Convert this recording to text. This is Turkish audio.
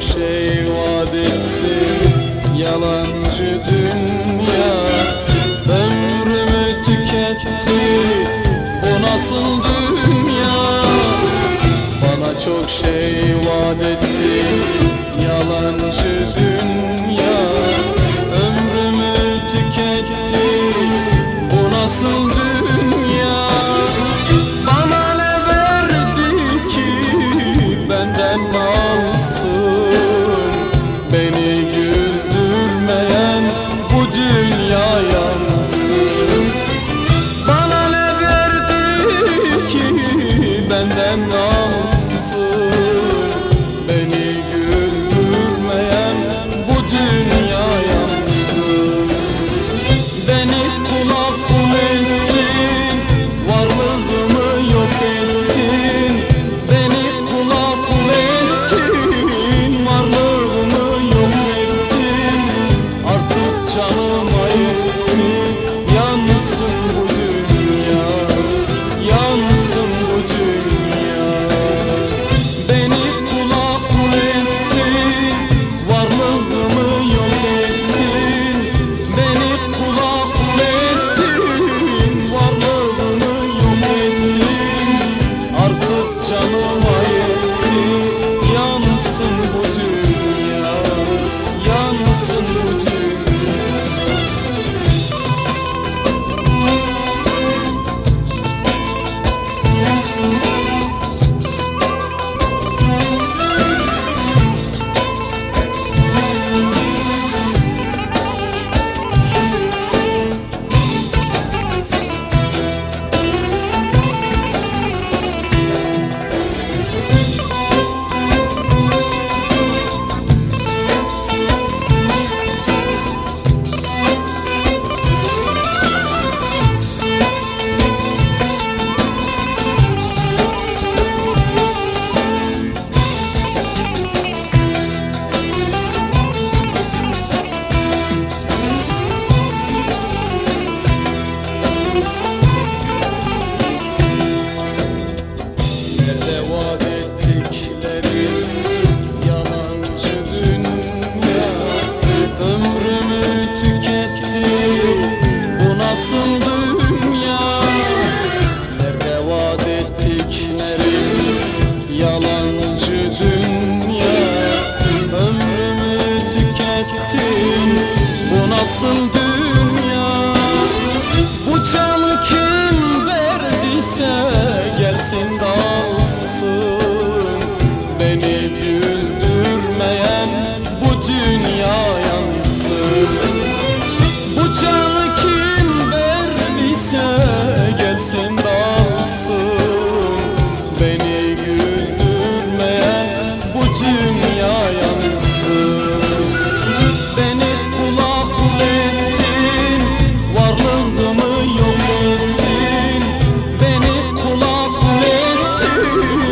çok şey vaat ettin Yalancı dünya Ömrümü tüketti. O nasıl dünya? Bana çok şey vaat ettin and the juntos. Tchau.